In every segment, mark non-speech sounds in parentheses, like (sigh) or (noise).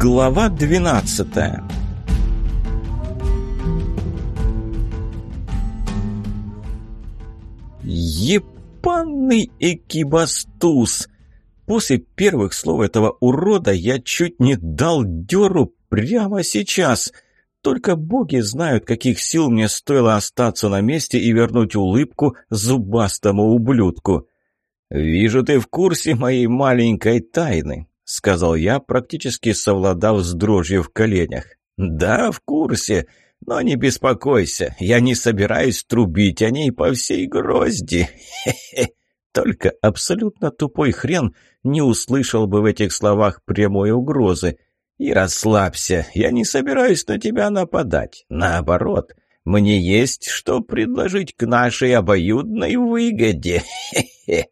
Глава 12 Епанный экибастуз! После первых слов этого урода я чуть не дал дёру прямо сейчас. Только боги знают, каких сил мне стоило остаться на месте и вернуть улыбку зубастому ублюдку. «Вижу, ты в курсе моей маленькой тайны», — сказал я, практически совладав с дрожью в коленях. «Да, в курсе, но не беспокойся, я не собираюсь трубить о ней по всей грозди. Хе-хе». Только абсолютно тупой хрен не услышал бы в этих словах прямой угрозы. «И расслабься, я не собираюсь на тебя нападать. Наоборот, мне есть что предложить к нашей обоюдной выгоде. Хе-хе».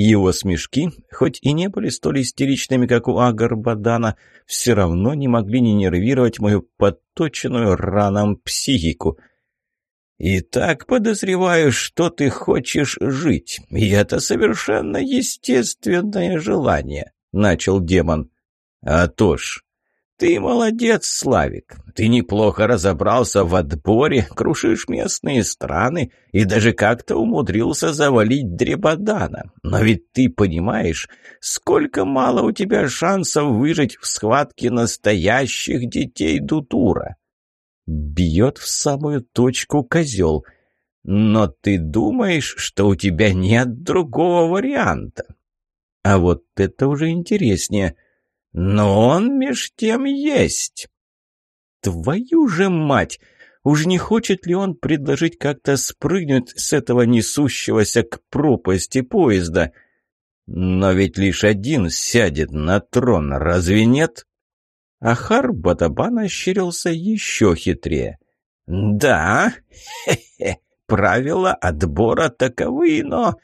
Его смешки, хоть и не были столь истеричными, как у Агарбадана, все равно не могли не нервировать мою подточенную раном психику. «И так подозреваю, что ты хочешь жить, и это совершенно естественное желание», — начал демон. «А то ж, «Ты молодец, Славик. Ты неплохо разобрался в отборе, крушишь местные страны и даже как-то умудрился завалить Дребодана. Но ведь ты понимаешь, сколько мало у тебя шансов выжить в схватке настоящих детей Дутура». Бьет в самую точку козел. «Но ты думаешь, что у тебя нет другого варианта?» «А вот это уже интереснее». Но он меж тем есть. Твою же мать! Уж не хочет ли он предложить как-то спрыгнуть с этого несущегося к пропасти поезда? Но ведь лишь один сядет на трон, разве нет? Ахар Батабан ощерился еще хитрее. «Да, (laughs) хе-хе, правила отбора таковы, но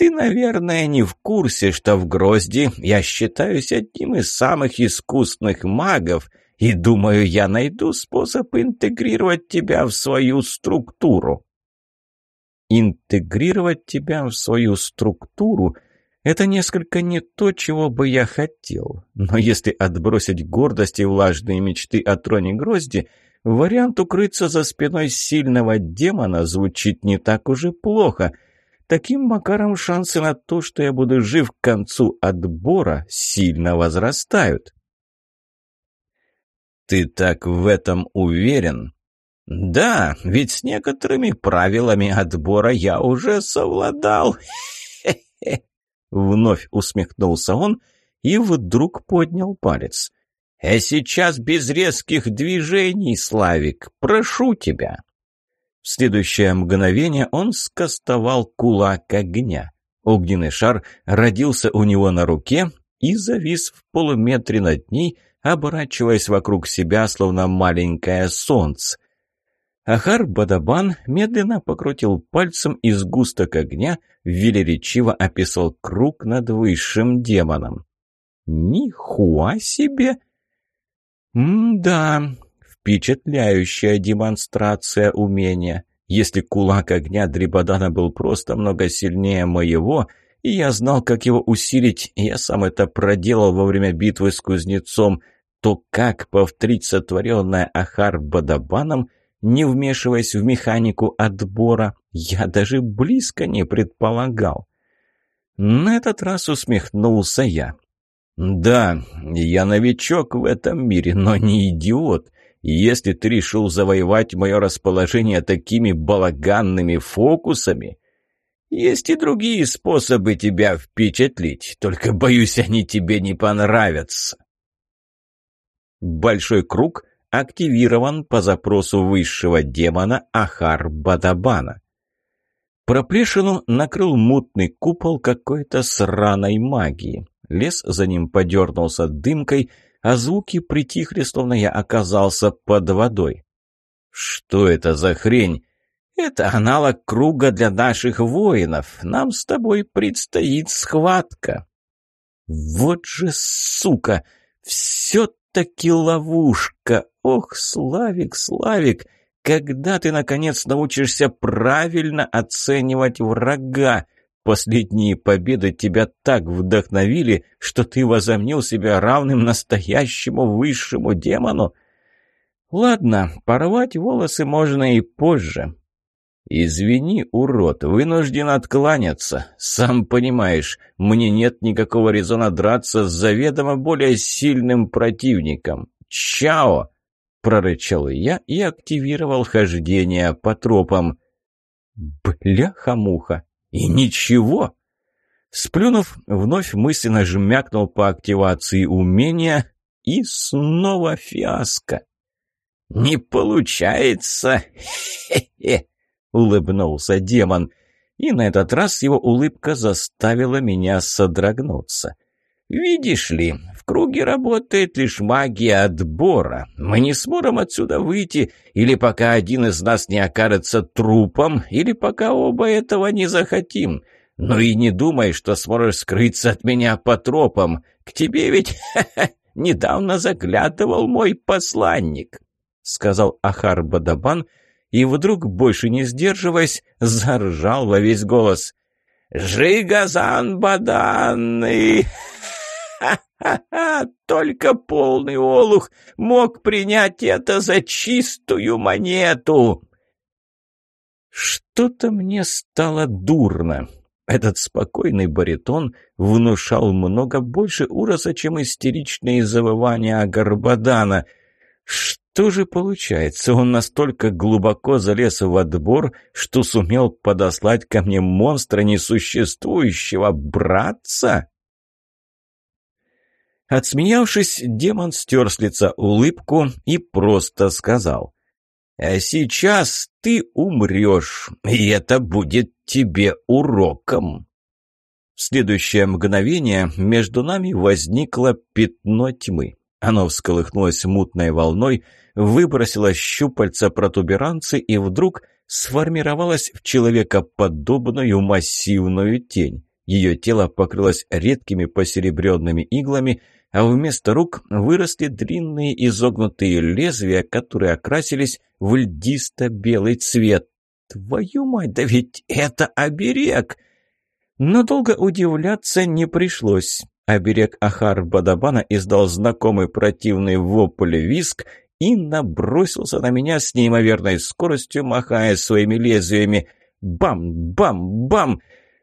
ты, наверное, не в курсе, что в Грозди я считаюсь одним из самых искусных магов, и думаю, я найду способ интегрировать тебя в свою структуру». «Интегрировать тебя в свою структуру — это несколько не то, чего бы я хотел. Но если отбросить гордость и влажные мечты о троне Грозди, вариант укрыться за спиной сильного демона звучит не так уж и плохо — Таким макаром шансы на то, что я буду жив к концу отбора, сильно возрастают. «Ты так в этом уверен?» «Да, ведь с некоторыми правилами отбора я уже совладал». «Хе-хе!» (laughs) Вновь усмехнулся он и вдруг поднял палец. «А сейчас без резких движений, Славик, прошу тебя!» В следующее мгновение он скостовал кулак огня. Огненный шар родился у него на руке и завис в полуметре над ней, оборачиваясь вокруг себя, словно маленькое солнце. Ахар Бадабан медленно покрутил пальцем и сгусток огня велеречиво описал круг над высшим демоном. «Нихуа себе!» «М-да, Впечатляющая демонстрация умения. Если кулак огня Дрибадана был просто много сильнее моего, и я знал, как его усилить, я сам это проделал во время битвы с кузнецом, то как повторить сотворенное Ахар Бадабаном, не вмешиваясь в механику отбора, я даже близко не предполагал. На этот раз усмехнулся я. «Да, я новичок в этом мире, но не идиот. Если ты решил завоевать мое расположение такими балаганными фокусами, есть и другие способы тебя впечатлить, только, боюсь, они тебе не понравятся. Большой круг активирован по запросу высшего демона Ахар-Бадабана. Проплешину накрыл мутный купол какой-то сраной магии. Лес за ним подернулся дымкой — а звуки притихли, словно я оказался под водой. «Что это за хрень?» «Это аналог круга для наших воинов. Нам с тобой предстоит схватка». «Вот же сука! Все-таки ловушка! Ох, Славик, Славик, когда ты, наконец, научишься правильно оценивать врага? Последние победы тебя так вдохновили, что ты возомнил себя равным настоящему высшему демону. Ладно, порвать волосы можно и позже. «Извини, урод, вынужден откланяться. Сам понимаешь, мне нет никакого резона драться с заведомо более сильным противником. Чао!» — прорычал я и активировал хождение по тропам. «Бляха-муха! И ничего!» Сплюнув, вновь мысленно жмякнул по активации умения, и снова фиаско. «Не получается! Хе-хе!» — улыбнулся демон. И на этот раз его улыбка заставила меня содрогнуться. «Видишь ли, круге работает лишь магия отбора. Мы не сможем отсюда выйти, или пока один из нас не окажется трупом, или пока оба этого не захотим. Но и не думай, что сможешь скрыться от меня по тропам. К тебе ведь недавно заглядывал мой посланник», — сказал Ахар Бадабан, и вдруг, больше не сдерживаясь, заржал во весь голос. «Жигазан Баданный!» Ха-ха-ха! Только полный олух мог принять это за чистую монету!» Что-то мне стало дурно. Этот спокойный баритон внушал много больше ужаса, чем истеричные завывания Агарбадана. Что же получается, он настолько глубоко залез в отбор, что сумел подослать ко мне монстра несуществующего братца? Отсмеявшись, демон стер с лица улыбку и просто сказал. «А сейчас ты умрешь, и это будет тебе уроком». В следующее мгновение между нами возникло пятно тьмы. Оно всколыхнулось мутной волной, выбросило щупальца протуберанцы и вдруг сформировалось в человекоподобную массивную тень. Ее тело покрылось редкими посеребренными иглами, а вместо рук выросли длинные изогнутые лезвия, которые окрасились в льдисто-белый цвет. Твою мать, да ведь это оберег! Но долго удивляться не пришлось. Оберег Ахар Бадабана издал знакомый противный вопль виск и набросился на меня с неимоверной скоростью, махая своими лезвиями. Бам! Бам! Бам!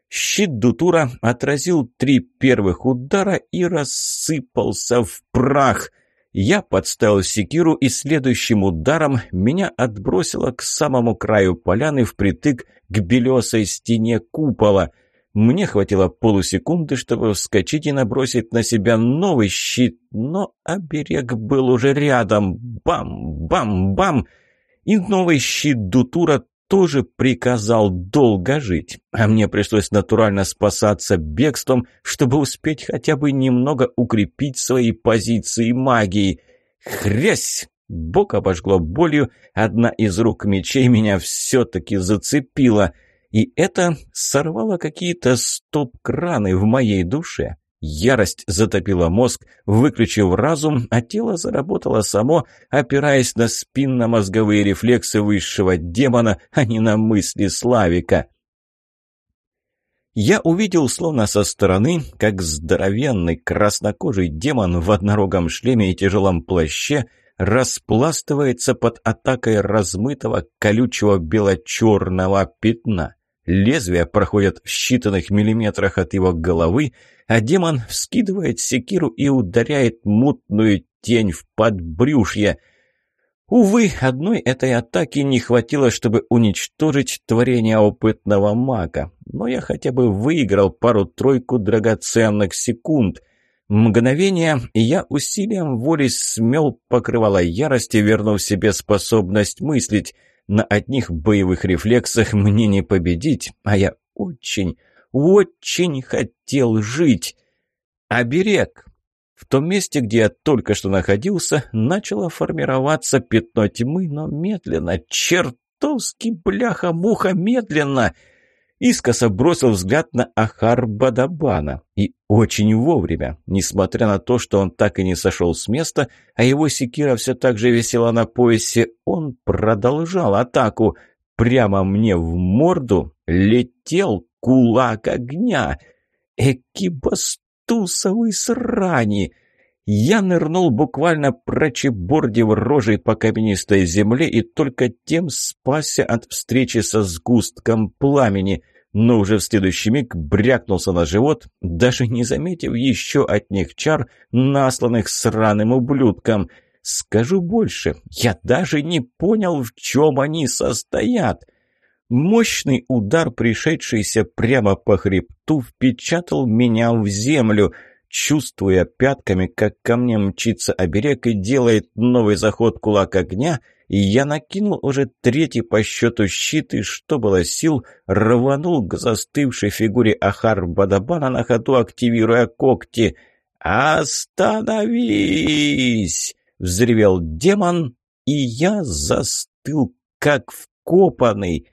Щит Дутура отразил три первых удара и рассыпался в прах. Я подставил секиру, и следующим ударом меня отбросило к самому краю поляны впритык к белесой стене купола. Мне хватило полусекунды, чтобы вскочить и набросить на себя новый щит, но оберег был уже рядом. Бам-бам-бам! И новый щит Дутура тоже приказал долго жить, а мне пришлось натурально спасаться бегством, чтобы успеть хотя бы немного укрепить свои позиции магии. Хрясь! Бок обожгло болью, одна из рук мечей меня все-таки зацепила, и это сорвало какие-то стоп-краны в моей душе. Ярость затопила мозг, выключив разум, а тело заработало само, опираясь на спинномозговые рефлексы высшего демона, а не на мысли Славика. Я увидел, словно со стороны, как здоровенный краснокожий демон в однорогом шлеме и тяжелом плаще распластывается под атакой размытого колючего бело-черного пятна. Лезвия проходят в считанных миллиметрах от его головы, а демон вскидывает секиру и ударяет мутную тень в подбрюшье. Увы, одной этой атаки не хватило, чтобы уничтожить творение опытного мага, но я хотя бы выиграл пару-тройку драгоценных секунд. Мгновение, я усилием воли смел покрывало ярости, вернув себе способность мыслить — на одних боевых рефлексах мне не победить, а я очень, очень хотел жить. Оберег! В том месте, где я только что находился, начало формироваться пятно тьмы, но медленно, чертовски бляха-муха медленно — Искоса бросил взгляд на Ахар Бадабана. И очень вовремя. Несмотря на то, что он так и не сошел с места, а его секира все так же висела на поясе, он продолжал атаку. Прямо мне в морду летел кулак огня. Экибастусовый срани! Я нырнул буквально прочебордив рожей по каменистой земле и только тем спасся от встречи со сгустком пламени, но уже в следующий миг брякнулся на живот, даже не заметив еще от них чар, насланных сраным ублюдком. Скажу больше, я даже не понял, в чем они состоят. Мощный удар, пришедшийся прямо по хребту, впечатал меня в землю — чувствуя пятками, как ко мне мчится оберег и делает новый заход кулак огня, и я накинул уже третий по счету щит и, что было сил, рванул к застывшей фигуре Ахар Бадабана на ходу, активируя когти. «Остановись!» — взревел демон, и я застыл, как вкопанный.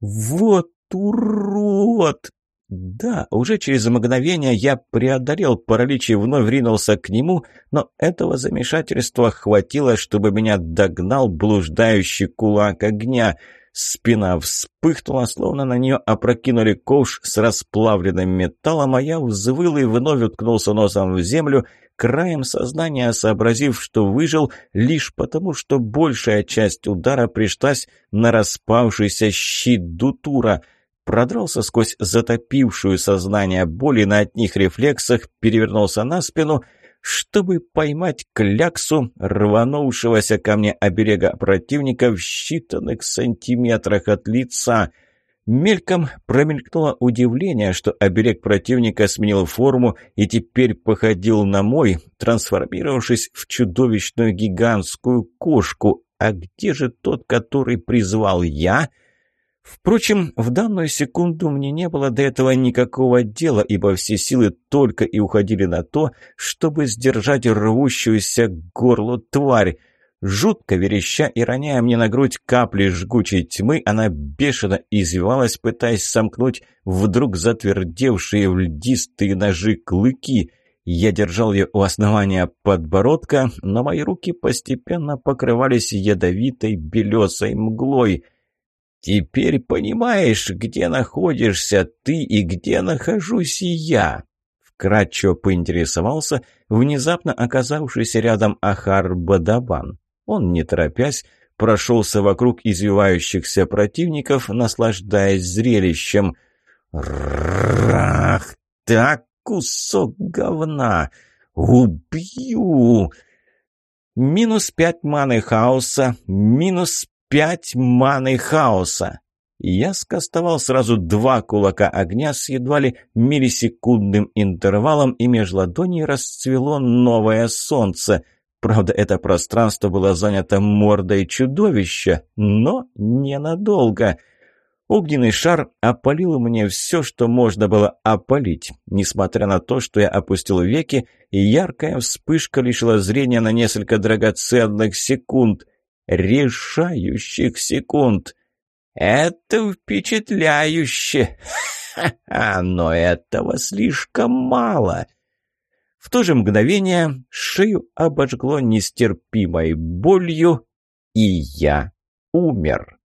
«Вот урод!» Да, уже через мгновение я преодолел паралич и вновь ринулся к нему, но этого замешательства хватило, чтобы меня догнал блуждающий кулак огня. Спина вспыхнула, словно на нее опрокинули ковш с расплавленным металлом, а я взвыл и вновь уткнулся носом в землю, краем сознания сообразив, что выжил лишь потому, что большая часть удара пришлась на распавшийся щит Дутура — продрался сквозь затопившую сознание боли на одних рефлексах, перевернулся на спину, чтобы поймать кляксу рванувшегося ко мне оберега противника в считанных сантиметрах от лица. Мельком промелькнуло удивление, что оберег противника сменил форму и теперь походил на мой, трансформировавшись в чудовищную гигантскую кошку. А где же тот, который призвал я — Впрочем, в данную секунду мне не было до этого никакого дела, ибо все силы только и уходили на то, чтобы сдержать рвущуюся к горлу тварь. Жутко вереща и роняя мне на грудь капли жгучей тьмы, она бешено извивалась, пытаясь сомкнуть вдруг затвердевшие в льдистые ножи клыки. Я держал ее у основания подбородка, но мои руки постепенно покрывались ядовитой белесой мглой — «Теперь понимаешь, где находишься ты и где нахожусь я?» Вкратчиво поинтересовался внезапно оказавшийся рядом Ахар Бадабан. Он, не торопясь, прошелся вокруг извивающихся противников, наслаждаясь зрелищем. «Рах! Так, кусок говна! Убью!» Минус пять маны хаоса, минус пять маны хаоса. Я скостовал сразу два кулака огня с едва ли миллисекундным интервалом, и меж ладоней расцвело новое солнце. Правда, это пространство было занято мордой чудовища, но ненадолго. Огненный шар опалил мне все, что можно было опалить. Несмотря на то, что я опустил веки, яркая вспышка лишила зрения на несколько драгоценных секунд решающих секунд. Это впечатляюще, (laughs) но этого слишком мало. В то же мгновение шею обожгло нестерпимой болью, и я умер.